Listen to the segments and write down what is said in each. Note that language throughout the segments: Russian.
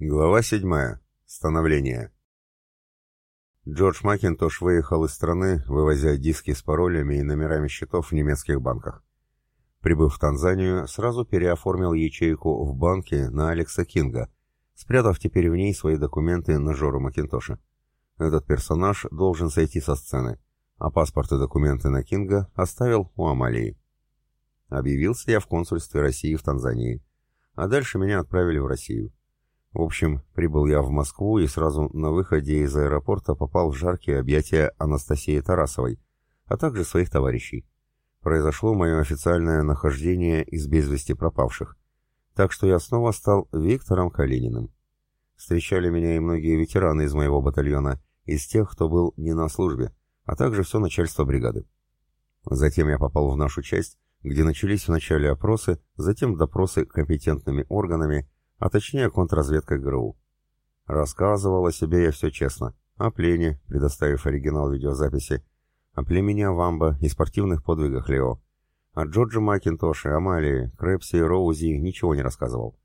Глава 7. Становление. Джордж Макинтош выехал из страны, вывозя диски с паролями и номерами счетов в немецких банках. Прибыв в Танзанию, сразу переоформил ячейку в банке на Алекса Кинга, спрятав теперь в ней свои документы на Жору Макинтоша. Этот персонаж должен сойти со сцены, а паспорт и документы на Кинга оставил у Амалии. Объявился я в консульстве России в Танзании, а дальше меня отправили в Россию. В общем, прибыл я в Москву и сразу на выходе из аэропорта попал в жаркие объятия Анастасии Тарасовой, а также своих товарищей. Произошло мое официальное нахождение из без вести пропавших, так что я снова стал Виктором Калининым. Встречали меня и многие ветераны из моего батальона, из тех, кто был не на службе, а также все начальство бригады. Затем я попал в нашу часть, где начались вначале опросы, затем допросы компетентными органами, а точнее контрразведкой ГРУ. Рассказывал о себе я все честно, о плене, предоставив оригинал видеозаписи, о племени Авамба и спортивных подвигах Лео. О Джорджи Макинтоше, Амалии, Крэпсе и Роузи ничего не рассказывал.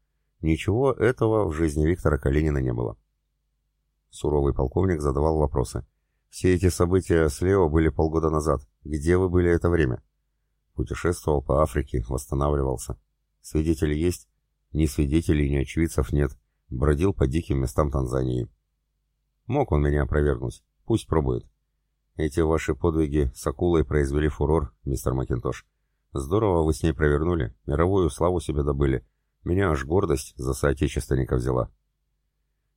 Ничего этого в жизни Виктора Калинина не было. Суровый полковник задавал вопросы. «Все эти события с Лео были полгода назад. Где вы были это время?» Путешествовал по Африке, восстанавливался. «Свидетели есть?» Ни свидетелей, ни очевидцев нет. Бродил по диким местам Танзании. Мог он меня опровергнуть. Пусть пробует. Эти ваши подвиги с акулой произвели фурор, мистер Макинтош. Здорово вы с ней провернули, мировую славу себе добыли. Меня аж гордость за соотечественника взяла.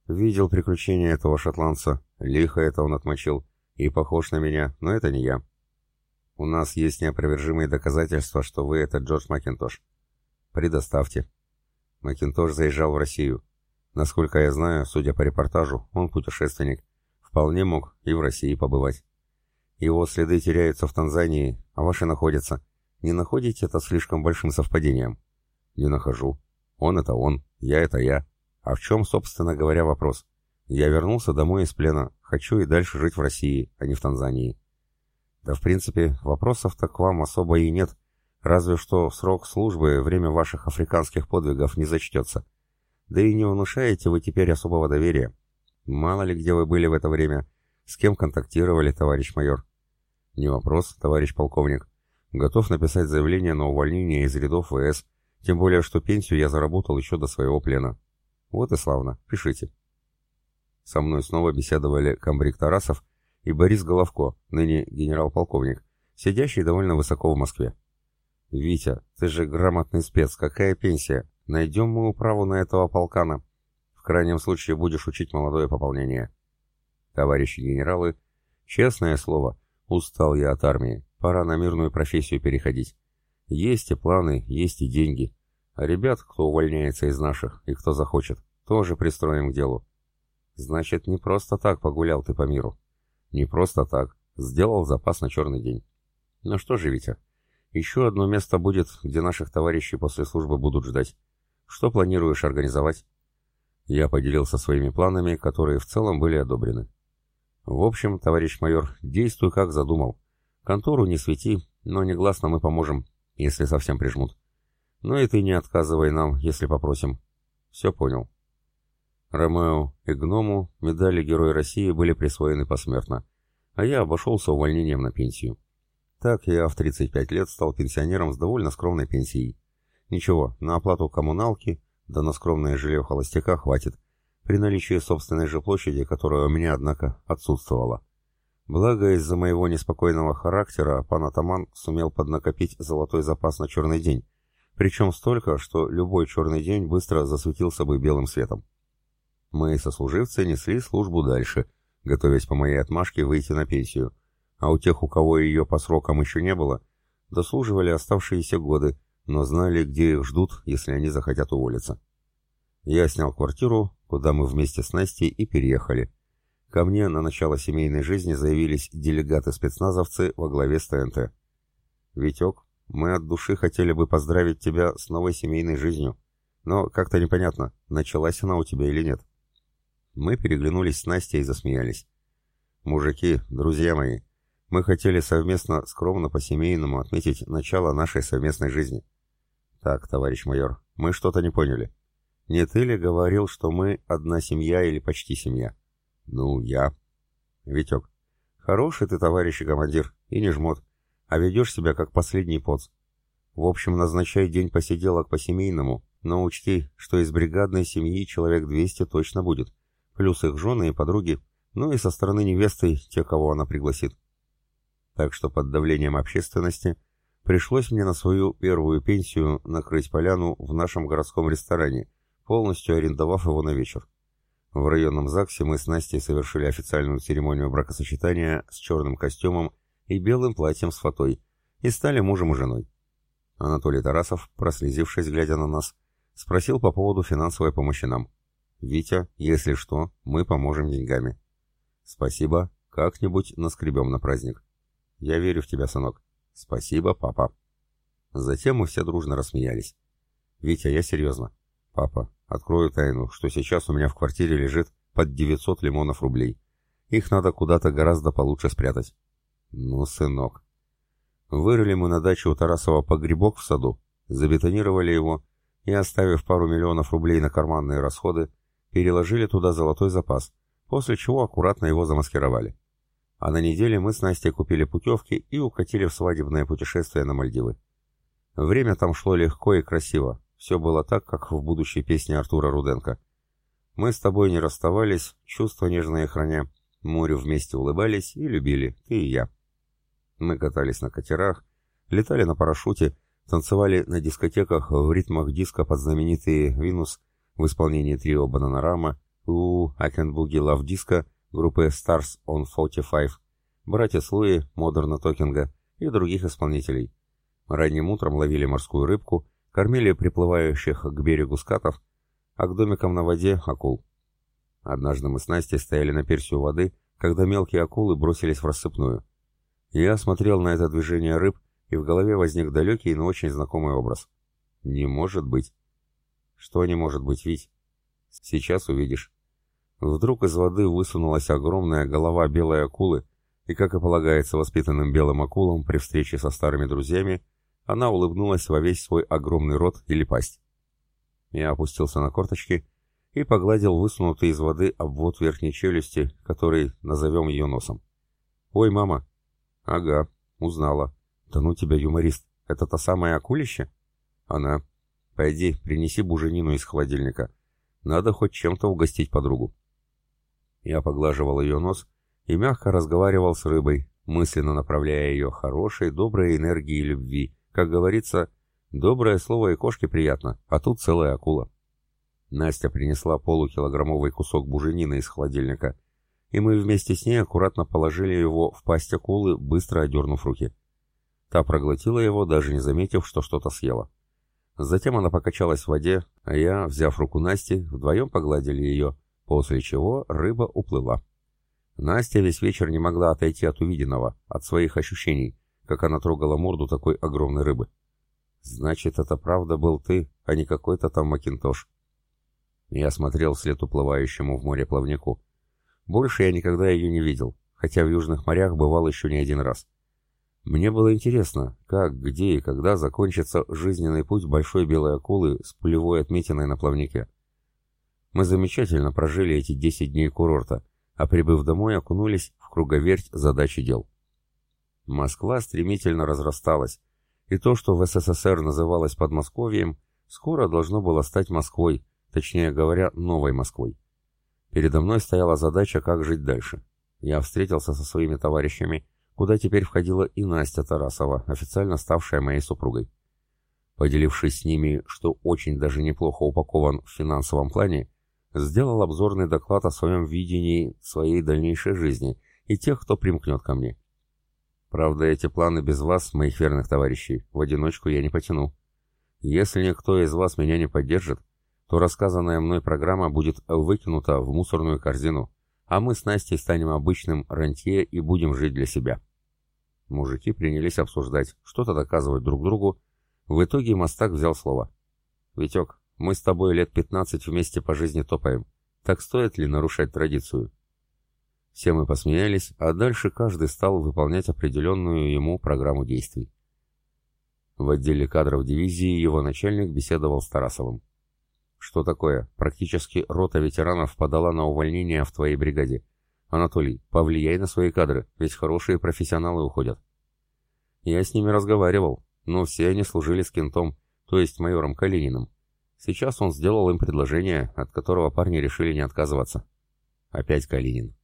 Видел приключения этого шотландца, лихо это он отмочил, и похож на меня, но это не я. У нас есть неопровержимые доказательства, что вы это Джордж Макинтош. Предоставьте. Макинтош заезжал в Россию. Насколько я знаю, судя по репортажу, он путешественник. Вполне мог и в России побывать. Его следы теряются в Танзании, а ваши находятся. Не находите это слишком большим совпадением? Не нахожу. Он это он, я это я. А в чем, собственно говоря, вопрос? Я вернулся домой из плена, хочу и дальше жить в России, а не в Танзании. Да, в принципе, вопросов-то к вам особо и нет, Разве что в срок службы время ваших африканских подвигов не зачтется. Да и не внушаете вы теперь особого доверия. Мало ли где вы были в это время, с кем контактировали, товарищ майор. Не вопрос, товарищ полковник. Готов написать заявление на увольнение из рядов ВС, тем более, что пенсию я заработал еще до своего плена. Вот и славно, пишите. Со мной снова беседовали комбриг Тарасов и Борис Головко, ныне генерал-полковник, сидящий довольно высоко в Москве. «Витя, ты же грамотный спец, какая пенсия? Найдем мы управу на этого полкана. В крайнем случае будешь учить молодое пополнение». Товарищи генералы, честное слово, устал я от армии, пора на мирную профессию переходить. Есть и планы, есть и деньги. А ребят, кто увольняется из наших и кто захочет, тоже пристроим к делу. Значит, не просто так погулял ты по миру. Не просто так. Сделал запас на черный день. Ну что же, Витя, еще одно место будет, где наших товарищей после службы будут ждать. Что планируешь организовать? Я поделился своими планами, которые в целом были одобрены. В общем, товарищ майор, действуй как задумал. Контору не свети, но негласно мы поможем, если совсем прижмут. Но и ты не отказывай нам, если попросим. Все понял. Ромео и Гному медали Героя России были присвоены посмертно, а я обошелся увольнением на пенсию. Так я в 35 лет стал пенсионером с довольно скромной пенсией. Ничего, на оплату коммуналки, да на скромное жилье холостяка хватит, при наличии собственной же площади, которая у меня, однако, отсутствовала. Благо, из-за моего неспокойного характера пан Атаман сумел поднакопить золотой запас на черный день, причем столько, что любой черный день быстро засветился бы белым светом. Мы, сослуживцы, несли службу дальше, готовясь по моей отмашке выйти на пенсию — а у тех, у кого ее по срокам еще не было, дослуживали оставшиеся годы, но знали, где их ждут, если они захотят уволиться. Я снял квартиру, куда мы вместе с Настей и переехали. Ко мне на начало семейной жизни заявились делегаты-спецназовцы во главе с ТНТ. «Витек, мы от души хотели бы поздравить тебя с новой семейной жизнью, но как-то непонятно, началась она у тебя или нет». Мы переглянулись с Настей и засмеялись. «Мужики, друзья мои, мы хотели совместно, скромно по-семейному отметить начало нашей совместной жизни. Так, товарищ майор, мы что-то не поняли. Не ты ли говорил, что мы одна семья или почти семья? Ну, я. Витек, хороший ты товарищ и командир, и не жмот, а ведешь себя как последний поц. В общем, назначай день посиделок по-семейному, но учти, что из бригадной семьи человек 200 точно будет, плюс их жены и подруги, ну и со стороны невесты те, кого она пригласит. Так что под давлением общественности пришлось мне на свою первую пенсию накрыть поляну в нашем городском ресторане, полностью арендовав его на вечер. В районном ЗАГСе мы с Настей совершили официальную церемонию бракосочетания с черным костюмом и белым платьем с фатой и стали мужем и женой. Анатолий Тарасов, прослезившись, глядя на нас, спросил по поводу финансовой помощи нам. «Витя, если что, мы поможем деньгами». «Спасибо. Как-нибудь наскребем на праздник». «Я верю в тебя, сынок». «Спасибо, папа». Затем мы все дружно рассмеялись. «Витя, я серьезно. Папа, открою тайну, что сейчас у меня в квартире лежит под 900 лимонов рублей. Их надо куда-то гораздо получше спрятать». «Ну, сынок». Вырыли мы на даче у Тарасова погребок в саду, забетонировали его и, оставив пару миллионов рублей на карманные расходы, переложили туда золотой запас – после чего аккуратно его замаскировали. А на неделе мы с Настей купили путевки и укатили в свадебное путешествие на Мальдивы. Время там шло легко и красиво, все было так, как в будущей песне Артура Руденко. Мы с тобой не расставались, чувства нежные храня, морю вместе улыбались и любили, ты и я. Мы катались на катерах, летали на парашюте, танцевали на дискотеках в ритмах диска под знаменитые «Винус» в исполнении трио «Бананарама», у Boogie Love Disco группы Stars on 45, братья Слуи, Модерна Токинга и других исполнителей. Ранним утром ловили морскую рыбку, кормили приплывающих к берегу скатов, а к домикам на воде — акул. Однажды мы с Настей стояли на персию воды, когда мелкие акулы бросились в рассыпную. Я смотрел на это движение рыб, и в голове возник далекий, но очень знакомый образ. Не может быть. Что не может быть, Вить? Сейчас увидишь. Вдруг из воды высунулась огромная голова белой акулы, и, как и полагается воспитанным белым акулам при встрече со старыми друзьями, она улыбнулась во весь свой огромный рот или пасть. Я опустился на корточки и погладил высунутый из воды обвод верхней челюсти, который назовем ее носом. «Ой, мама!» «Ага, узнала. Да ну тебя, юморист, это та самая акулища?» «Она. Пойди, принеси буженину из холодильника. Надо хоть чем-то угостить подругу». Я поглаживал ее нос и мягко разговаривал с рыбой, мысленно направляя ее хорошей, доброй энергии и любви. Как говорится, доброе слово и кошке приятно, а тут целая акула. Настя принесла полукилограммовый кусок буженины из холодильника, и мы вместе с ней аккуратно положили его в пасть акулы, быстро одернув руки. Та проглотила его, даже не заметив, что что-то съела. Затем она покачалась в воде, а я, взяв руку Насти, вдвоем погладили ее, после чего рыба уплыла. Настя весь вечер не могла отойти от увиденного, от своих ощущений, как она трогала морду такой огромной рыбы. «Значит, это правда был ты, а не какой-то там Макинтош». Я смотрел вслед уплывающему в море плавнику. Больше я никогда ее не видел, хотя в южных морях бывал еще не один раз. Мне было интересно, как, где и когда закончится жизненный путь большой белой акулы с пулевой отметиной на плавнике. Мы замечательно прожили эти 10 дней курорта, а прибыв домой, окунулись в круговерть задачи дел. Москва стремительно разрасталась, и то, что в СССР называлось Подмосковьем, скоро должно было стать Москвой, точнее говоря, новой Москвой. Передо мной стояла задача, как жить дальше. Я встретился со своими товарищами, куда теперь входила и Настя Тарасова, официально ставшая моей супругой. Поделившись с ними, что очень даже неплохо упакован в финансовом плане, сделал обзорный доклад о своем видении своей дальнейшей жизни и тех, кто примкнет ко мне. Правда, эти планы без вас, моих верных товарищей, в одиночку я не потяну. Если никто из вас меня не поддержит, то рассказанная мной программа будет выкинута в мусорную корзину, а мы с Настей станем обычным рантье и будем жить для себя. Мужики принялись обсуждать, что-то доказывать друг другу. В итоге Мостак взял слово. «Витек, мы с тобой лет пятнадцать вместе по жизни топаем. Так стоит ли нарушать традицию? Все мы посмеялись, а дальше каждый стал выполнять определенную ему программу действий. В отделе кадров дивизии его начальник беседовал с Тарасовым. Что такое? Практически рота ветеранов подала на увольнение в твоей бригаде. Анатолий, повлияй на свои кадры, ведь хорошие профессионалы уходят. Я с ними разговаривал, но все они служили с кентом, то есть майором Калининым. Сейчас он сделал им предложение, от которого парни решили не отказываться. Опять Калинин.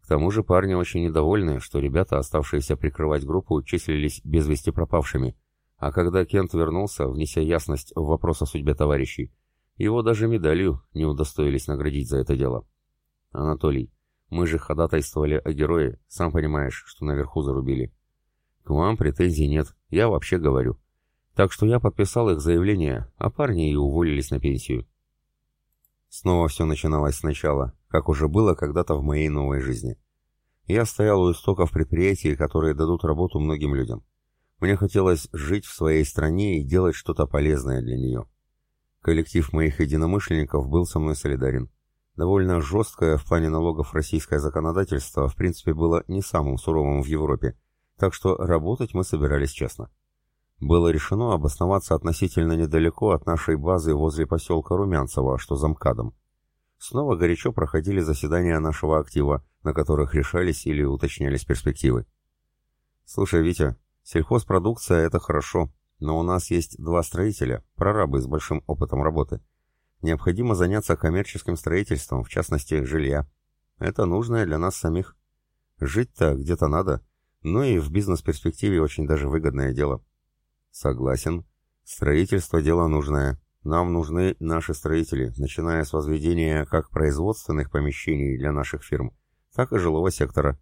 К тому же парни очень недовольны, что ребята, оставшиеся прикрывать группу, числились без вести пропавшими, а когда Кент вернулся, внеся ясность в вопрос о судьбе товарищей, его даже медалью не удостоились наградить за это дело. Анатолий, мы же ходатайствовали о герое, сам понимаешь, что наверху зарубили. К вам претензий нет, я вообще говорю. Так что я подписал их заявление, а парни и уволились на пенсию. Снова все начиналось сначала, как уже было когда-то в моей новой жизни. Я стоял у истоков предприятий, которые дадут работу многим людям. Мне хотелось жить в своей стране и делать что-то полезное для нее. Коллектив моих единомышленников был со мной солидарен. Довольно жесткое в плане налогов российское законодательство в принципе было не самым суровым в Европе, так что работать мы собирались честно было решено обосноваться относительно недалеко от нашей базы возле поселка Румянцево, что за МКАДом. Снова горячо проходили заседания нашего актива, на которых решались или уточнялись перспективы. «Слушай, Витя, сельхозпродукция — это хорошо, но у нас есть два строителя, прорабы с большим опытом работы. Необходимо заняться коммерческим строительством, в частности, жилья. Это нужное для нас самих. Жить-то где-то надо, но и в бизнес-перспективе очень даже выгодное дело». Согласен. Строительство – дело нужное. Нам нужны наши строители, начиная с возведения как производственных помещений для наших фирм, так и жилого сектора.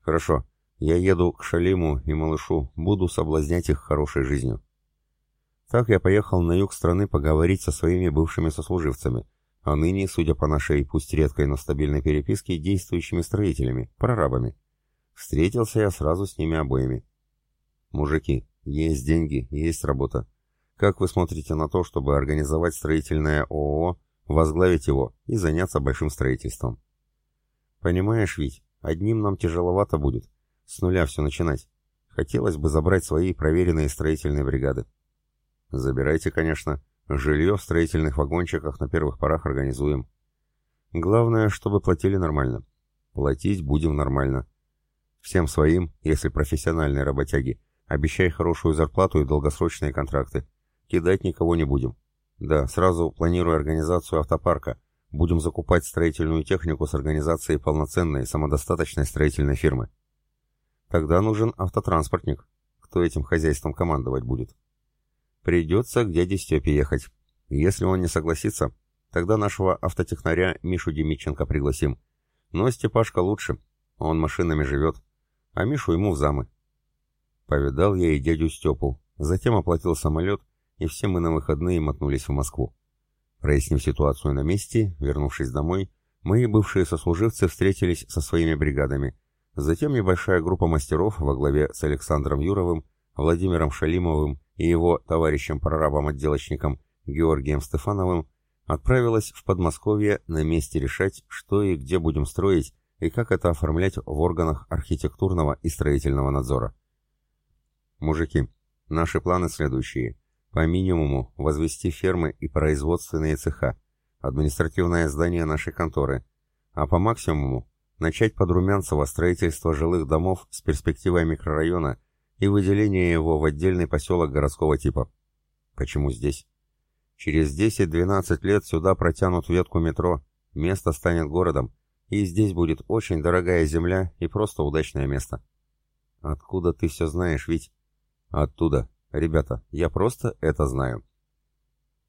Хорошо, я еду к Шалиму и малышу, буду соблазнять их хорошей жизнью. Так я поехал на юг страны поговорить со своими бывшими сослуживцами, а ныне, судя по нашей, пусть редкой, но стабильной переписке, действующими строителями, прорабами. Встретился я сразу с ними обоими. Мужики, есть деньги, есть работа. Как вы смотрите на то, чтобы организовать строительное ООО, возглавить его и заняться большим строительством? Понимаешь, ведь одним нам тяжеловато будет. С нуля все начинать. Хотелось бы забрать свои проверенные строительные бригады. Забирайте, конечно. Жилье в строительных вагончиках на первых порах организуем. Главное, чтобы платили нормально. Платить будем нормально. Всем своим, если профессиональные работяги, Обещай хорошую зарплату и долгосрочные контракты. Кидать никого не будем. Да, сразу планирую организацию автопарка. Будем закупать строительную технику с организацией полноценной, самодостаточной строительной фирмы. Тогда нужен автотранспортник. Кто этим хозяйством командовать будет? Придется к дяде Степе ехать. Если он не согласится, тогда нашего автотехнаря Мишу Демиченко пригласим. Но Степашка лучше. Он машинами живет. А Мишу ему в замы. Повидал я и дядю Степу, затем оплатил самолет, и все мы на выходные мотнулись в Москву. Прояснив ситуацию на месте, вернувшись домой, мои бывшие сослуживцы встретились со своими бригадами. Затем небольшая группа мастеров во главе с Александром Юровым, Владимиром Шалимовым и его товарищем-прорабом-отделочником Георгием Стефановым отправилась в Подмосковье на месте решать, что и где будем строить и как это оформлять в органах архитектурного и строительного надзора. Мужики, наши планы следующие. По минимуму возвести фермы и производственные цеха, административное здание нашей конторы, а по максимуму начать под Румянцево строительство жилых домов с перспективой микрорайона и выделение его в отдельный поселок городского типа. Почему здесь? Через 10-12 лет сюда протянут ветку метро, место станет городом, и здесь будет очень дорогая земля и просто удачное место. Откуда ты все знаешь, ведь? Оттуда. Ребята, я просто это знаю.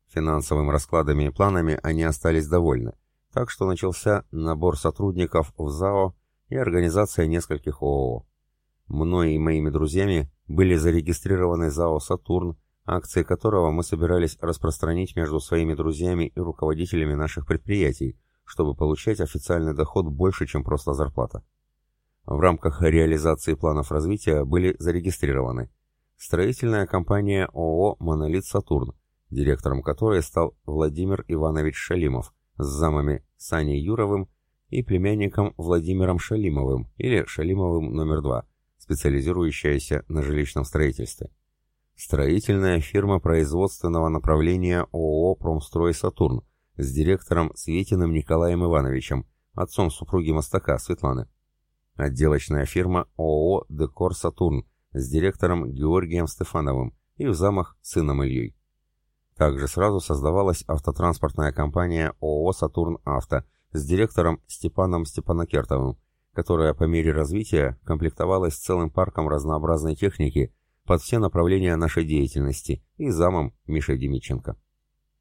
Финансовыми раскладами и планами они остались довольны, так что начался набор сотрудников в ЗАО и организация нескольких ООО. Мной и моими друзьями были зарегистрированы ЗАО «Сатурн», акции которого мы собирались распространить между своими друзьями и руководителями наших предприятий, чтобы получать официальный доход больше, чем просто зарплата. В рамках реализации планов развития были зарегистрированы строительная компания ООО «Монолит Сатурн», директором которой стал Владимир Иванович Шалимов с замами Саней Юровым и племянником Владимиром Шалимовым или Шалимовым номер два, специализирующаяся на жилищном строительстве. Строительная фирма производственного направления ООО «Промстрой Сатурн», с директором Светиным Николаем Ивановичем, отцом супруги Мостака, Светланы. Отделочная фирма ООО «Декор Сатурн» с директором Георгием Стефановым и в замах сыном Ильей. Также сразу создавалась автотранспортная компания ООО «Сатурн Авто» с директором Степаном Степанакертовым, которая по мере развития комплектовалась целым парком разнообразной техники под все направления нашей деятельности и замом Мишей Демиченко.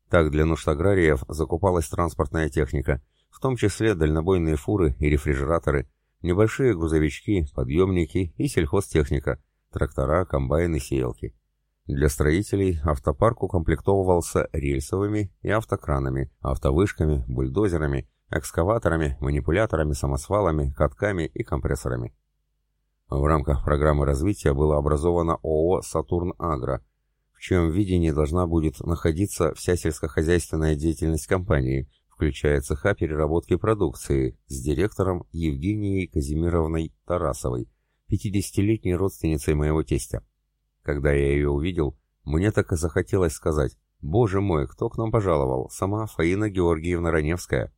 Так для нужд аграриев закупалась транспортная техника, в том числе дальнобойные фуры и рефрижераторы, небольшие грузовички, подъемники и сельхозтехника, трактора, комбайны, сеялки. Для строителей автопарк укомплектовывался рельсовыми и автокранами, автовышками, бульдозерами, экскаваторами, манипуляторами, самосвалами, катками и компрессорами. В рамках программы развития было образовано ООО «Сатурн Агро», в чьем видении должна будет находиться вся сельскохозяйственная деятельность компании, включая цеха переработки продукции, с директором Евгенией Казимировной Тарасовой, 50-летней родственницей моего тестя. Когда я ее увидел, мне так и захотелось сказать «Боже мой, кто к нам пожаловал? Сама Фаина Георгиевна Раневская».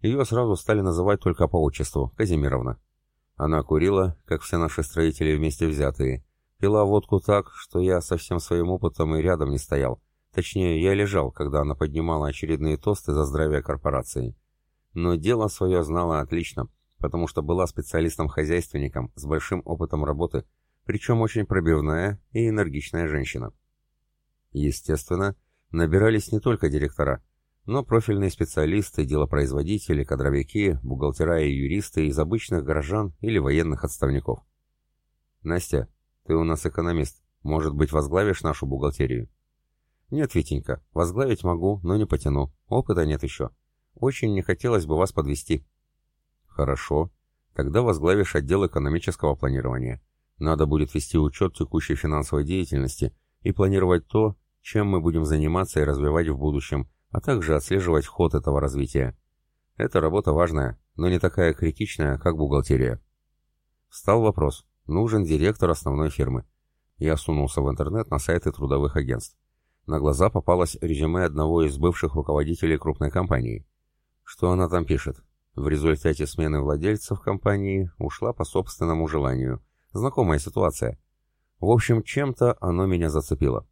Ее сразу стали называть только по отчеству – Казимировна. Она курила, как все наши строители вместе взятые, пила водку так, что я со всем своим опытом и рядом не стоял – Точнее, я лежал, когда она поднимала очередные тосты за здравие корпорации. Но дело свое знала отлично, потому что была специалистом-хозяйственником с большим опытом работы, причем очень пробивная и энергичная женщина. Естественно, набирались не только директора, но профильные специалисты, делопроизводители, кадровики, бухгалтера и юристы из обычных горожан или военных отставников. «Настя, ты у нас экономист. Может быть, возглавишь нашу бухгалтерию?» «Нет, Витенька, возглавить могу, но не потяну. Опыта нет еще. Очень не хотелось бы вас подвести». «Хорошо. Тогда возглавишь отдел экономического планирования. Надо будет вести учет текущей финансовой деятельности и планировать то, чем мы будем заниматься и развивать в будущем, а также отслеживать ход этого развития. Эта работа важная, но не такая критичная, как бухгалтерия». Встал вопрос. Нужен директор основной фирмы. Я сунулся в интернет на сайты трудовых агентств. На глаза попалось резюме одного из бывших руководителей крупной компании. Что она там пишет? В результате смены владельцев компании ушла по собственному желанию. Знакомая ситуация. В общем, чем-то оно меня зацепило.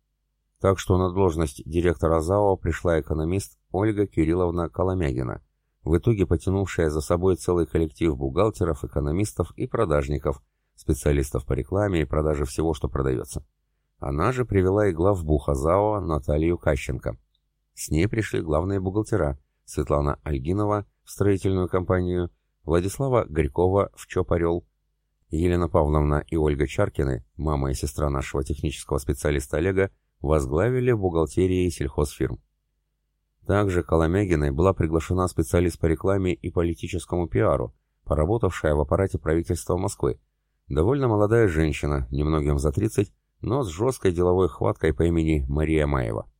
Так что на должность директора ЗАО пришла экономист Ольга Кирилловна Коломягина, в итоге потянувшая за собой целый коллектив бухгалтеров, экономистов и продажников, специалистов по рекламе и продаже всего, что продается. Она же привела и главбуха ЗАО Наталью Кащенко. С ней пришли главные бухгалтера Светлана Альгинова в строительную компанию, Владислава Горькова в ЧОП «Орел», Елена Павловна и Ольга Чаркины, мама и сестра нашего технического специалиста Олега, возглавили бухгалтерии сельхозфирм. Также Коломягиной была приглашена специалист по рекламе и политическому пиару, поработавшая в аппарате правительства Москвы. Довольно молодая женщина, немногим за 30, но с жесткой деловой хваткой по имени Мария Маева.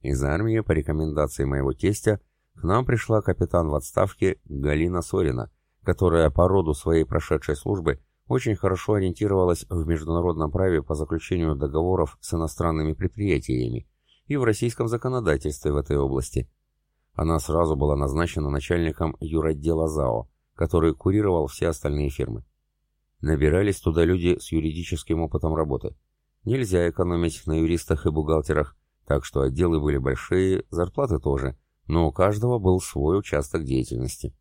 Из армии, по рекомендации моего тестя, к нам пришла капитан в отставке Галина Сорина, которая по роду своей прошедшей службы очень хорошо ориентировалась в международном праве по заключению договоров с иностранными предприятиями и в российском законодательстве в этой области. Она сразу была назначена начальником юротдела ЗАО, который курировал все остальные фирмы. Набирались туда люди с юридическим опытом работы – Нельзя экономить на юристах и бухгалтерах, так что отделы были большие, зарплаты тоже, но у каждого был свой участок деятельности.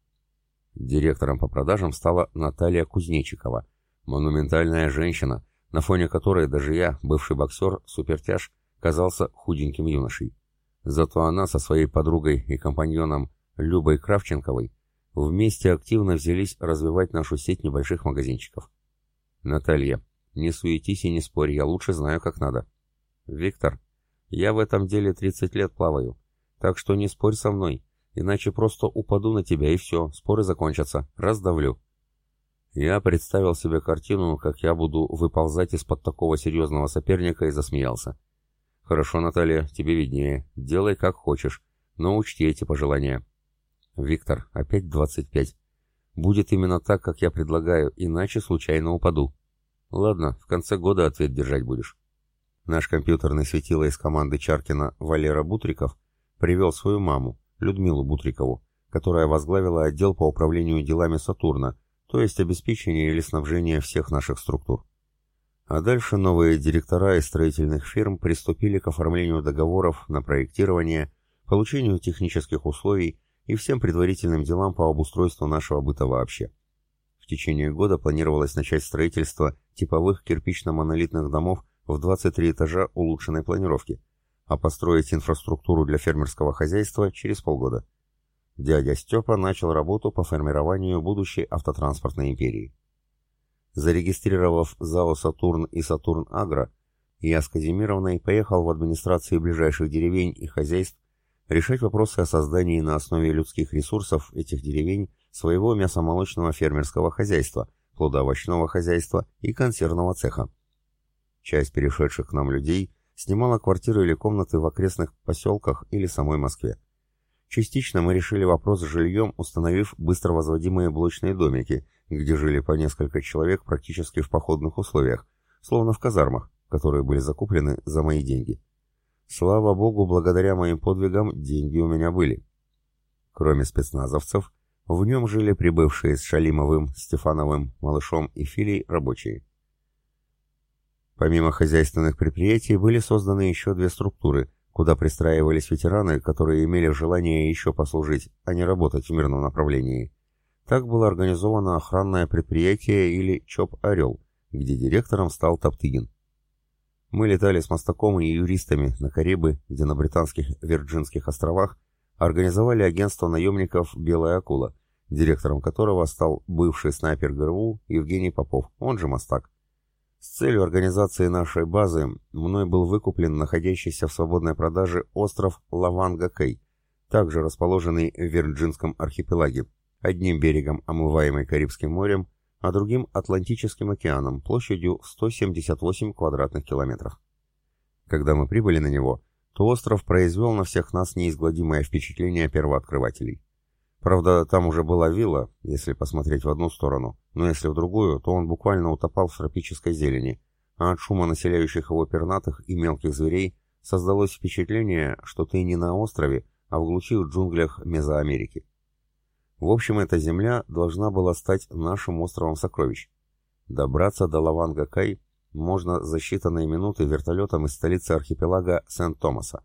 Директором по продажам стала Наталья Кузнечикова, монументальная женщина, на фоне которой даже я, бывший боксер, супертяж, казался худеньким юношей. Зато она со своей подругой и компаньоном Любой Кравченковой вместе активно взялись развивать нашу сеть небольших магазинчиков. Наталья, не суетись и не спорь, я лучше знаю, как надо. Виктор, я в этом деле 30 лет плаваю, так что не спорь со мной, иначе просто упаду на тебя и все, споры закончатся, раздавлю. Я представил себе картину, как я буду выползать из-под такого серьезного соперника и засмеялся. Хорошо, Наталья, тебе виднее, делай как хочешь, но учти эти пожелания. Виктор, опять 25. Будет именно так, как я предлагаю, иначе случайно упаду. Ладно, в конце года ответ держать будешь. Наш компьютерный светило из команды Чаркина Валера Бутриков привел свою маму, Людмилу Бутрикову, которая возглавила отдел по управлению делами Сатурна, то есть обеспечение или снабжение всех наших структур. А дальше новые директора из строительных фирм приступили к оформлению договоров на проектирование, получению технических условий и всем предварительным делам по обустройству нашего быта вообще. В течение года планировалось начать строительство типовых кирпично-монолитных домов в 23 этажа улучшенной планировки, а построить инфраструктуру для фермерского хозяйства через полгода – дядя Степа начал работу по формированию будущей автотранспортной империи. Зарегистрировав ЗАО «Сатурн» и «Сатурн Агро», я с Казимировной поехал в администрации ближайших деревень и хозяйств решать вопросы о создании на основе людских ресурсов этих деревень своего мясомолочного фермерского хозяйства, плодоовощного хозяйства и консервного цеха. Часть перешедших к нам людей снимала квартиры или комнаты в окрестных поселках или самой Москве. Частично мы решили вопрос с жильем, установив быстро возводимые блочные домики, где жили по несколько человек практически в походных условиях, словно в казармах, которые были закуплены за мои деньги. Слава богу, благодаря моим подвигам деньги у меня были. Кроме спецназовцев, в нем жили прибывшие с Шалимовым, Стефановым, Малышом и Филей рабочие. Помимо хозяйственных предприятий были созданы еще две структуры – куда пристраивались ветераны, которые имели желание еще послужить, а не работать в мирном направлении. Так было организовано охранное предприятие или ЧОП «Орел», где директором стал Топтыгин. Мы летали с мостаком и юристами на Карибы, где на британских Вирджинских островах организовали агентство наемников «Белая акула», директором которого стал бывший снайпер ГРУ Евгений Попов, он же Мостак. С целью организации нашей базы мной был выкуплен находящийся в свободной продаже остров Лаванга-Кей, также расположенный в Вирджинском архипелаге, одним берегом омываемый Карибским морем, а другим Атлантическим океаном площадью в 178 квадратных километров. Когда мы прибыли на него, то остров произвел на всех нас неизгладимое впечатление первооткрывателей. Правда, там уже была вилла, если посмотреть в одну сторону, но если в другую, то он буквально утопал в тропической зелени, а от шума населяющих его пернатых и мелких зверей создалось впечатление, что ты не на острове, а в глухих джунглях Мезоамерики. В общем, эта земля должна была стать нашим островом сокровищ. Добраться до Лаванга-Кай можно за считанные минуты вертолетом из столицы архипелага Сент-Томаса.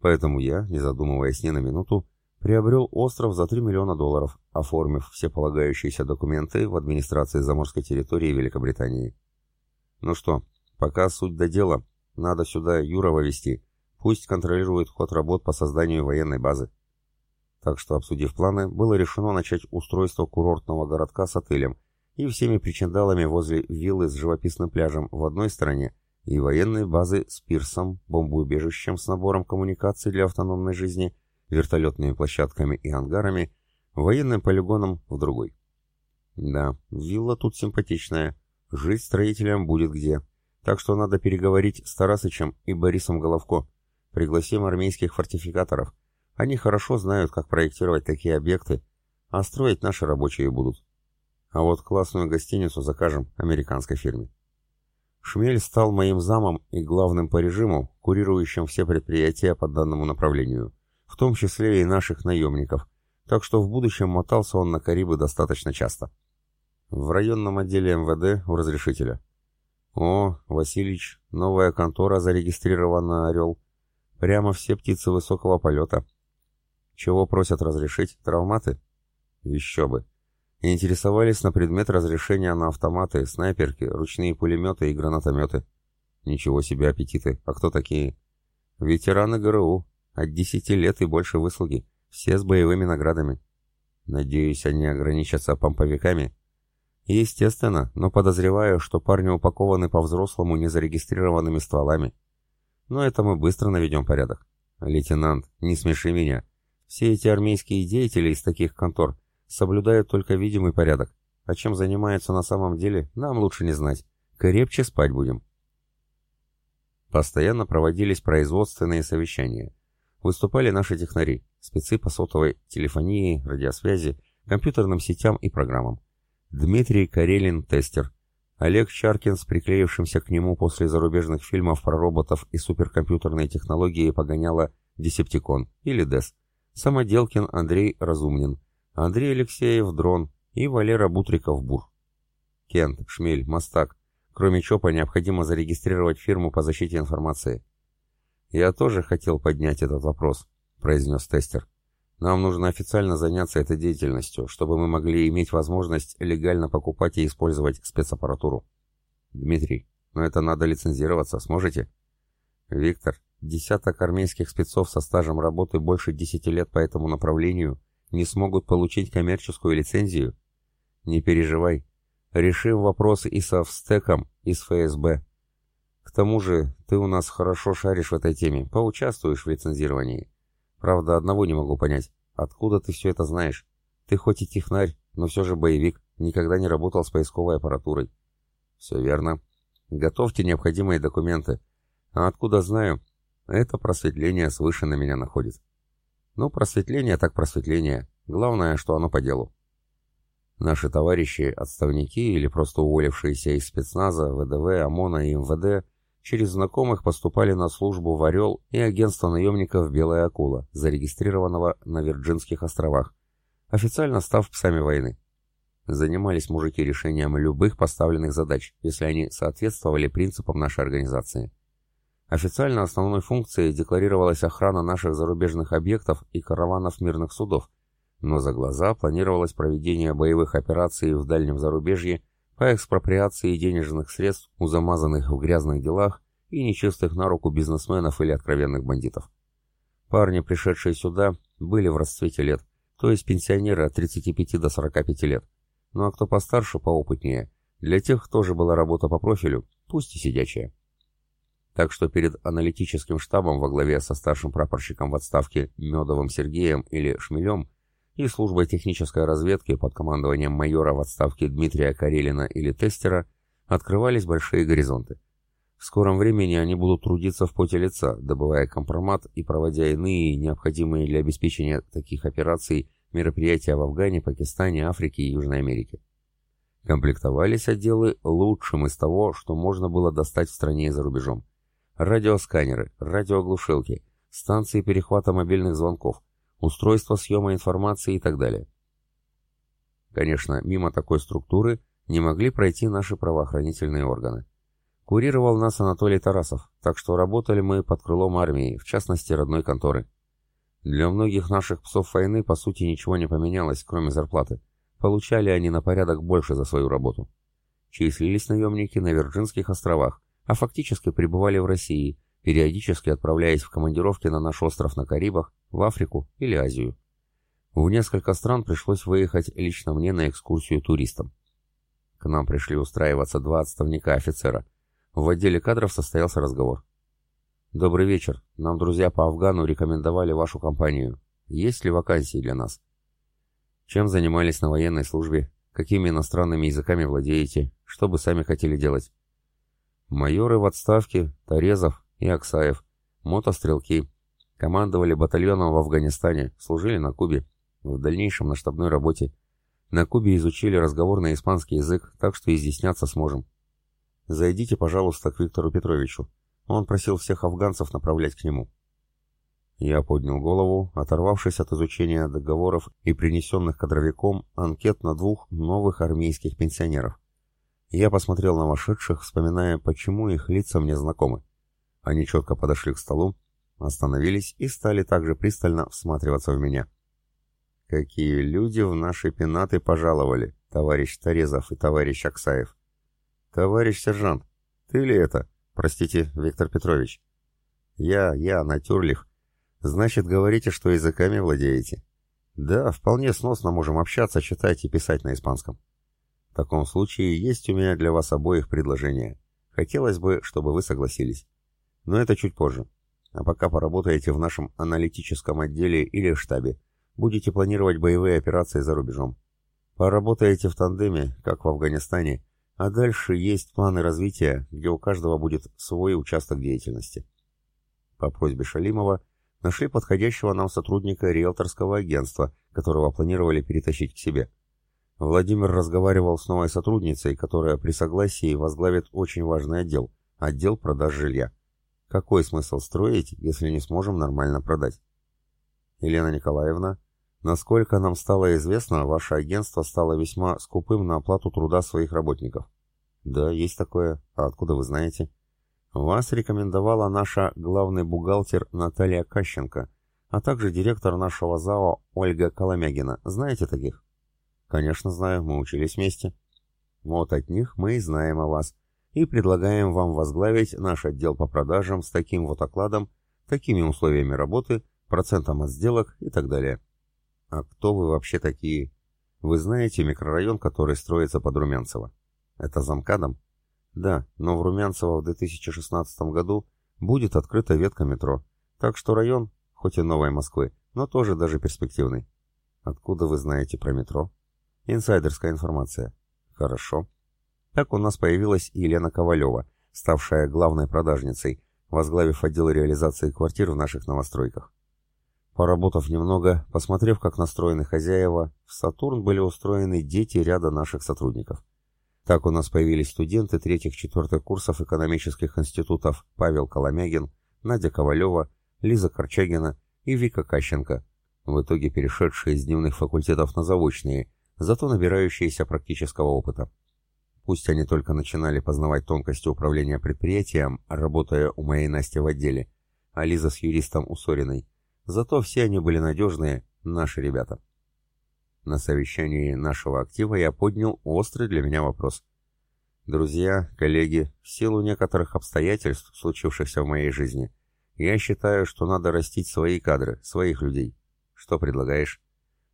Поэтому я, не задумываясь ни на минуту, приобрел остров за 3 миллиона долларов, оформив все полагающиеся документы в администрации заморской территории Великобритании. Ну что, пока суть до дела, надо сюда Юрова вести, пусть контролирует ход работ по созданию военной базы. Так что, обсудив планы, было решено начать устройство курортного городка с отелем и всеми причиндалами возле виллы с живописным пляжем в одной стороне и военной базы с пирсом, бомбоубежищем с набором коммуникаций для автономной жизни – вертолетными площадками и ангарами, военным полигоном в другой. Да, вилла тут симпатичная, жить строителям будет где, так что надо переговорить с Тарасычем и Борисом Головко, пригласим армейских фортификаторов, они хорошо знают, как проектировать такие объекты, а строить наши рабочие будут. А вот классную гостиницу закажем американской фирме. Шмель стал моим замом и главным по режиму, курирующим все предприятия по данному направлению в том числе и наших наемников, так что в будущем мотался он на Карибы достаточно часто. В районном отделе МВД у разрешителя. О, Васильич, новая контора зарегистрирована «Орел». Прямо все птицы высокого полета. Чего просят разрешить? Травматы? Еще бы. Интересовались на предмет разрешения на автоматы, снайперки, ручные пулеметы и гранатометы. Ничего себе аппетиты. А кто такие? Ветераны ГРУ, от десяти лет и больше выслуги. Все с боевыми наградами. Надеюсь, они ограничатся помповиками? Естественно, но подозреваю, что парни упакованы по-взрослому незарегистрированными стволами. Но это мы быстро наведем порядок. Лейтенант, не смеши меня. Все эти армейские деятели из таких контор соблюдают только видимый порядок. А чем занимаются на самом деле, нам лучше не знать. Крепче спать будем. Постоянно проводились производственные совещания. Выступали наши технари, спецы по сотовой телефонии, радиосвязи, компьютерным сетям и программам. Дмитрий Карелин, тестер. Олег Чаркин с приклеившимся к нему после зарубежных фильмов про роботов и суперкомпьютерные технологии погоняла Десептикон или ДЭС. Самоделкин Андрей Разумнин, Андрей Алексеев Дрон и Валера Бутриков Бур. Кент, Шмель, Мастак. Кроме ЧОПа необходимо зарегистрировать фирму по защите информации. «Я тоже хотел поднять этот вопрос», — произнес тестер. «Нам нужно официально заняться этой деятельностью, чтобы мы могли иметь возможность легально покупать и использовать спецаппаратуру». «Дмитрий, но это надо лицензироваться, сможете?» «Виктор, десяток армейских спецов со стажем работы больше десяти лет по этому направлению не смогут получить коммерческую лицензию? Не переживай. Решим вопросы и со ВСТЭКом, и с ФСБ. К тому же, ты у нас хорошо шаришь в этой теме, поучаствуешь в лицензировании. Правда, одного не могу понять. Откуда ты все это знаешь? Ты хоть и технарь, но все же боевик, никогда не работал с поисковой аппаратурой. Все верно. Готовьте необходимые документы. А откуда знаю? Это просветление свыше на меня находит. Ну, просветление так просветление. Главное, что оно по делу. Наши товарищи, отставники или просто уволившиеся из спецназа, ВДВ, ОМОНа и МВД через знакомых поступали на службу в «Орел» и агентство наемников «Белая акула», зарегистрированного на Вирджинских островах, официально став псами войны. Занимались мужики решением любых поставленных задач, если они соответствовали принципам нашей организации. Официально основной функцией декларировалась охрана наших зарубежных объектов и караванов мирных судов, но за глаза планировалось проведение боевых операций в дальнем зарубежье по экспроприации денежных средств у замазанных в грязных делах и нечистых на руку бизнесменов или откровенных бандитов. Парни, пришедшие сюда, были в расцвете лет, то есть пенсионеры от 35 до 45 лет. Ну а кто постарше, поопытнее, для тех тоже была работа по профилю, пусть и сидячая. Так что перед аналитическим штабом во главе со старшим прапорщиком в отставке Медовым Сергеем или Шмелем и службой технической разведки под командованием майора в отставке Дмитрия Карелина или Тестера открывались большие горизонты. В скором времени они будут трудиться в поте лица, добывая компромат и проводя иные, необходимые для обеспечения таких операций, мероприятия в Афгане, Пакистане, Африке и Южной Америке. Комплектовались отделы лучшим из того, что можно было достать в стране и за рубежом. Радиосканеры, радиоглушилки, станции перехвата мобильных звонков, устройство съема информации и так далее. Конечно, мимо такой структуры не могли пройти наши правоохранительные органы. Курировал нас Анатолий Тарасов, так что работали мы под крылом армии, в частности родной конторы. Для многих наших псов войны по сути ничего не поменялось, кроме зарплаты. Получали они на порядок больше за свою работу. Числились наемники на Вирджинских островах, а фактически пребывали в России, периодически отправляясь в командировки на наш остров на Карибах, в Африку или Азию. В несколько стран пришлось выехать лично мне на экскурсию туристам. К нам пришли устраиваться два отставника офицера. В отделе кадров состоялся разговор. «Добрый вечер. Нам друзья по Афгану рекомендовали вашу компанию. Есть ли вакансии для нас?» «Чем занимались на военной службе? Какими иностранными языками владеете? Что бы сами хотели делать?» «Майоры в отставке, Торезов, и Аксаев, мотострелки, командовали батальоном в Афганистане, служили на Кубе, в дальнейшем на штабной работе. На Кубе изучили разговор на испанский язык, так что изъясняться сможем. Зайдите, пожалуйста, к Виктору Петровичу. Он просил всех афганцев направлять к нему. Я поднял голову, оторвавшись от изучения договоров и принесенных кадровиком анкет на двух новых армейских пенсионеров. Я посмотрел на вошедших, вспоминая, почему их лица мне знакомы. Они четко подошли к столу, остановились и стали также пристально всматриваться в меня. «Какие люди в наши пенаты пожаловали, товарищ Торезов и товарищ Аксаев!» «Товарищ сержант, ты ли это? Простите, Виктор Петрович». «Я, я, Натюрлих. Значит, говорите, что языками владеете?» «Да, вполне сносно можем общаться, читать и писать на испанском». «В таком случае есть у меня для вас обоих предложение. Хотелось бы, чтобы вы согласились». Но это чуть позже. А пока поработаете в нашем аналитическом отделе или штабе. Будете планировать боевые операции за рубежом. Поработаете в тандеме, как в Афганистане, а дальше есть планы развития, где у каждого будет свой участок деятельности. По просьбе Шалимова нашли подходящего нам сотрудника риэлторского агентства, которого планировали перетащить к себе. Владимир разговаривал с новой сотрудницей, которая при согласии возглавит очень важный отдел – отдел продаж жилья. Какой смысл строить, если не сможем нормально продать? Елена Николаевна, насколько нам стало известно, ваше агентство стало весьма скупым на оплату труда своих работников. Да, есть такое. А откуда вы знаете? Вас рекомендовала наша главный бухгалтер Наталья Кащенко, а также директор нашего ЗАО Ольга Коломягина. Знаете таких? Конечно, знаю, мы учились вместе. Вот от них мы и знаем о вас, и предлагаем вам возглавить наш отдел по продажам с таким вот окладом, такими условиями работы, процентом от сделок и так далее. А кто вы вообще такие? Вы знаете микрорайон, который строится под Румянцево? Это замкадом? Да, но в Румянцево в 2016 году будет открыта ветка метро, так что район, хоть и новой Москвы, но тоже даже перспективный. Откуда вы знаете про метро? Инсайдерская информация. Хорошо. Так у нас появилась Елена Ковалева, ставшая главной продажницей, возглавив отдел реализации квартир в наших новостройках. Поработав немного, посмотрев, как настроены хозяева, в «Сатурн» были устроены дети ряда наших сотрудников. Так у нас появились студенты третьих-четвертых курсов экономических институтов Павел Коломягин, Надя Ковалева, Лиза Корчагина и Вика Кащенко, в итоге перешедшие из дневных факультетов на заочные, зато набирающиеся практического опыта. Пусть они только начинали познавать тонкости управления предприятием, работая у моей Насти в отделе, а Лиза с юристом Усориной, зато все они были надежные, наши ребята. На совещании нашего актива я поднял острый для меня вопрос. Друзья, коллеги, в силу некоторых обстоятельств, случившихся в моей жизни, я считаю, что надо растить свои кадры, своих людей. Что предлагаешь?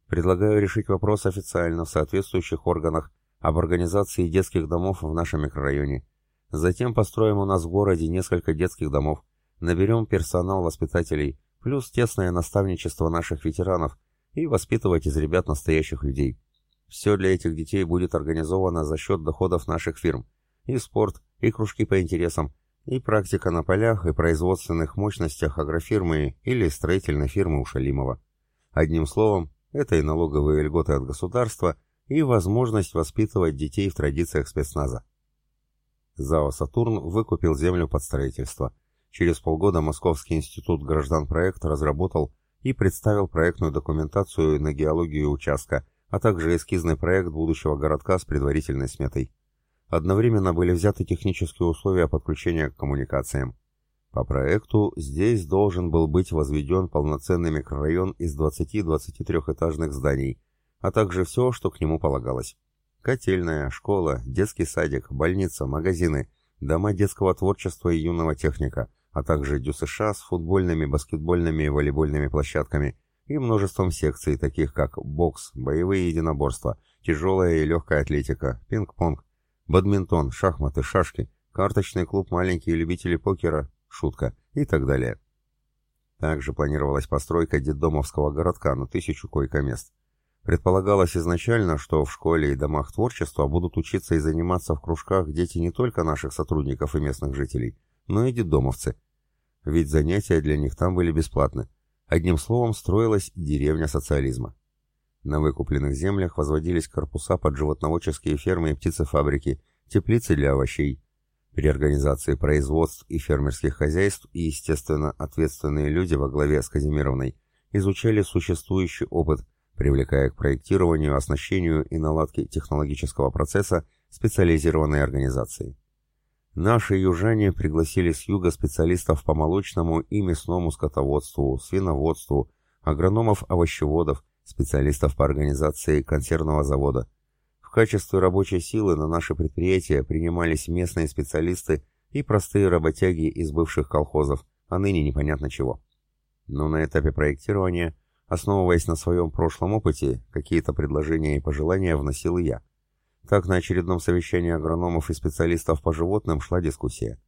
Предлагаю решить вопрос официально в соответствующих органах об организации детских домов в нашем микрорайоне. Затем построим у нас в городе несколько детских домов, наберем персонал воспитателей, плюс тесное наставничество наших ветеранов, и воспитывать из ребят настоящих людей. Все для этих детей будет организовано за счет доходов наших фирм. И спорт, и кружки по интересам, и практика на полях и производственных мощностях агрофирмы или строительной фирмы у Шалимова. Одним словом, это и налоговые льготы от государства, и возможность воспитывать детей в традициях спецназа. ЗАО «Сатурн» выкупил землю под строительство. Через полгода Московский институт гражданпроект разработал и представил проектную документацию на геологию участка, а также эскизный проект будущего городка с предварительной сметой. Одновременно были взяты технические условия подключения к коммуникациям. По проекту здесь должен был быть возведен полноценный микрорайон из 20-23 этажных зданий, а также все, что к нему полагалось. Котельная, школа, детский садик, больница, магазины, дома детского творчества и юного техника, а также ДЮСШ с футбольными, баскетбольными и волейбольными площадками и множеством секций, таких как бокс, боевые единоборства, тяжелая и легкая атлетика, пинг-понг, бадминтон, шахматы, шашки, карточный клуб «Маленькие любители покера», шутка и так далее. Также планировалась постройка детдомовского городка на тысячу койко-мест. Предполагалось изначально, что в школе и домах творчества будут учиться и заниматься в кружках дети не только наших сотрудников и местных жителей, но и детдомовцы – ведь занятия для них там были бесплатны. Одним словом, строилась деревня социализма. На выкупленных землях возводились корпуса под животноводческие фермы и птицефабрики, теплицы для овощей. При организации производств и фермерских хозяйств и, естественно, ответственные люди во главе с Казимировной изучали существующий опыт, привлекая к проектированию, оснащению и наладке технологического процесса специализированной организации. Наши южане пригласили с юга специалистов по молочному и мясному скотоводству, свиноводству, агрономов-овощеводов, специалистов по организации консервного завода. В качестве рабочей силы на наши предприятия принимались местные специалисты и простые работяги из бывших колхозов, а ныне непонятно чего. Но на этапе проектирования, основываясь на своем прошлом опыте, какие-то предложения и пожелания вносил и я – так на очередном совещании агрономов и специалистов по животным шла дискуссия.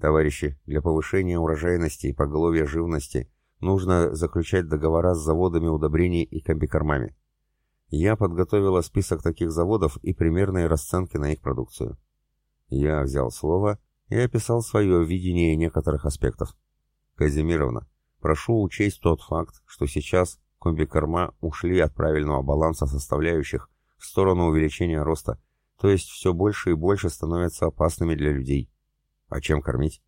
Товарищи, для повышения урожайности и поголовья живности нужно заключать договора с заводами удобрений и комбикормами. Я подготовила список таких заводов и примерные расценки на их продукцию. Я взял слово и описал свое видение некоторых аспектов. Казимировна, прошу учесть тот факт, что сейчас комбикорма ушли от правильного баланса составляющих в сторону увеличения роста, то есть все больше и больше становятся опасными для людей. А чем кормить?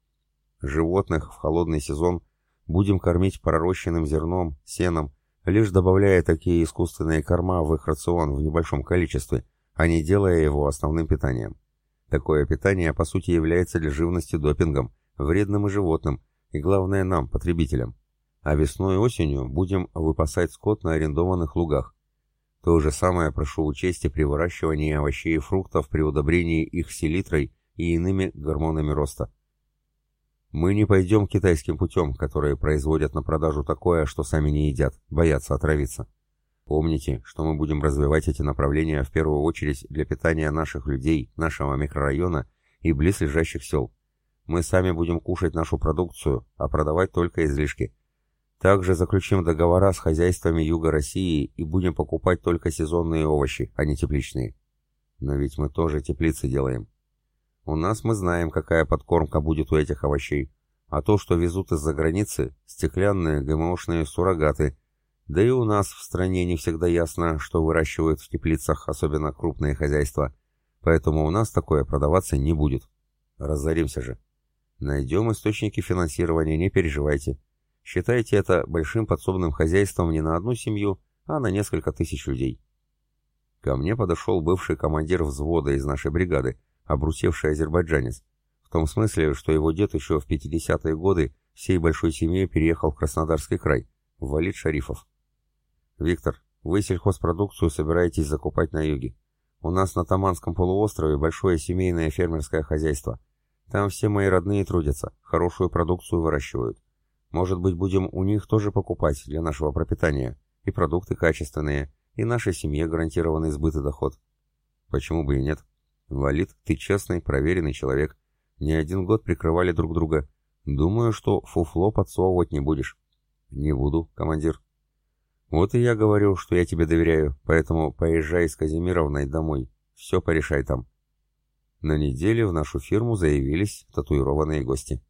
Животных в холодный сезон будем кормить пророщенным зерном, сеном, лишь добавляя такие искусственные корма в их рацион в небольшом количестве, а не делая его основным питанием. Такое питание, по сути, является для живности допингом, вредным и животным, и главное нам, потребителям. А весной и осенью будем выпасать скот на арендованных лугах. То же самое прошу учесть и при выращивании овощей и фруктов при удобрении их селитрой и иными гормонами роста. Мы не пойдем китайским путем, которые производят на продажу такое, что сами не едят, боятся отравиться. Помните, что мы будем развивать эти направления в первую очередь для питания наших людей, нашего микрорайона и близлежащих сел. Мы сами будем кушать нашу продукцию, а продавать только излишки. Также заключим договора с хозяйствами Юга России и будем покупать только сезонные овощи, а не тепличные. Но ведь мы тоже теплицы делаем. У нас мы знаем, какая подкормка будет у этих овощей, а то, что везут из-за границы, стеклянные ГМОшные суррогаты. Да и у нас в стране не всегда ясно, что выращивают в теплицах, особенно крупные хозяйства, поэтому у нас такое продаваться не будет. Разоримся же. Найдем источники финансирования, не переживайте. Считайте это большим подсобным хозяйством не на одну семью, а на несколько тысяч людей. Ко мне подошел бывший командир взвода из нашей бригады, обрусевший азербайджанец, в том смысле, что его дед еще в 50-е годы всей большой семьей переехал в Краснодарский край, в Валид Шарифов. «Виктор, вы сельхозпродукцию собираетесь закупать на юге. У нас на Таманском полуострове большое семейное фермерское хозяйство. Там все мои родные трудятся, хорошую продукцию выращивают. Может быть, будем у них тоже покупать для нашего пропитания. И продукты качественные, и нашей семье гарантированный сбыт доход. Почему бы и нет? Валид, ты честный, проверенный человек. Не один год прикрывали друг друга. Думаю, что фуфло подсовывать не будешь. Не буду, командир. Вот и я говорю, что я тебе доверяю, поэтому поезжай с Казимировной домой. Все порешай там. На неделе в нашу фирму заявились татуированные гости.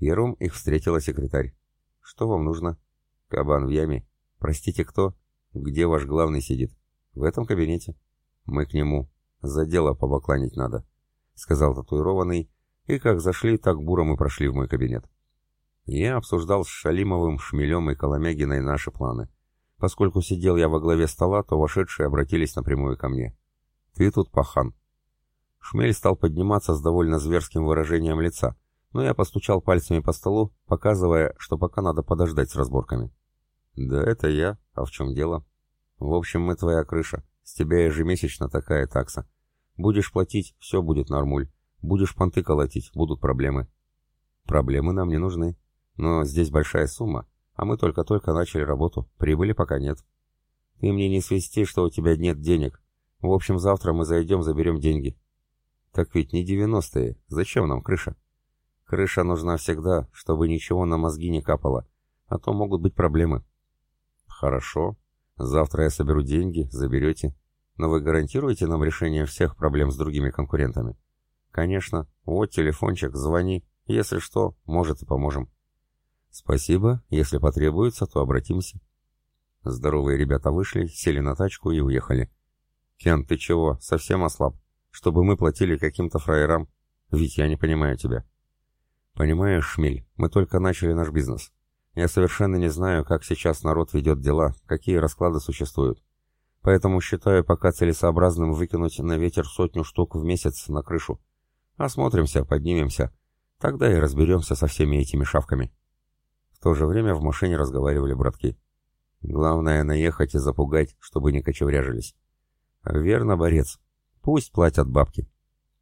Первым их встретила секретарь. «Что вам нужно?» «Кабан в яме. Простите, кто?» «Где ваш главный сидит?» «В этом кабинете». «Мы к нему. За дело побакланить надо», — сказал татуированный, и как зашли, так буро мы прошли в мой кабинет. Я обсуждал с Шалимовым, Шмелем и Коломягиной наши планы. Поскольку сидел я во главе стола, то вошедшие обратились напрямую ко мне. «Ты тут пахан». Шмель стал подниматься с довольно зверским выражением лица, но я постучал пальцами по столу, показывая, что пока надо подождать с разборками. «Да это я. А в чем дело?» «В общем, мы твоя крыша. С тебя ежемесячно такая такса. Будешь платить, все будет нормуль. Будешь понты колотить, будут проблемы». «Проблемы нам не нужны. Но здесь большая сумма, а мы только-только начали работу, прибыли пока нет». «Ты мне не свисти, что у тебя нет денег. В общем, завтра мы зайдем, заберем деньги». «Так ведь не девяностые. Зачем нам крыша?» Крыша нужна всегда, чтобы ничего на мозги не капало, а то могут быть проблемы. Хорошо. Завтра я соберу деньги, заберете. Но вы гарантируете нам решение всех проблем с другими конкурентами? Конечно. Вот телефончик, звони. Если что, может и поможем. Спасибо. Если потребуется, то обратимся. Здоровые ребята вышли, сели на тачку и уехали. Кен, ты чего, совсем ослаб? Чтобы мы платили каким-то фраерам? Ведь я не понимаю тебя. Понимаешь, Шмель, мы только начали наш бизнес. Я совершенно не знаю, как сейчас народ ведет дела, какие расклады существуют. Поэтому считаю пока целесообразным выкинуть на ветер сотню штук в месяц на крышу. Осмотримся, поднимемся. Тогда и разберемся со всеми этими шавками. В то же время в машине разговаривали братки. Главное наехать и запугать, чтобы не кочевряжились. Верно, борец. Пусть платят бабки.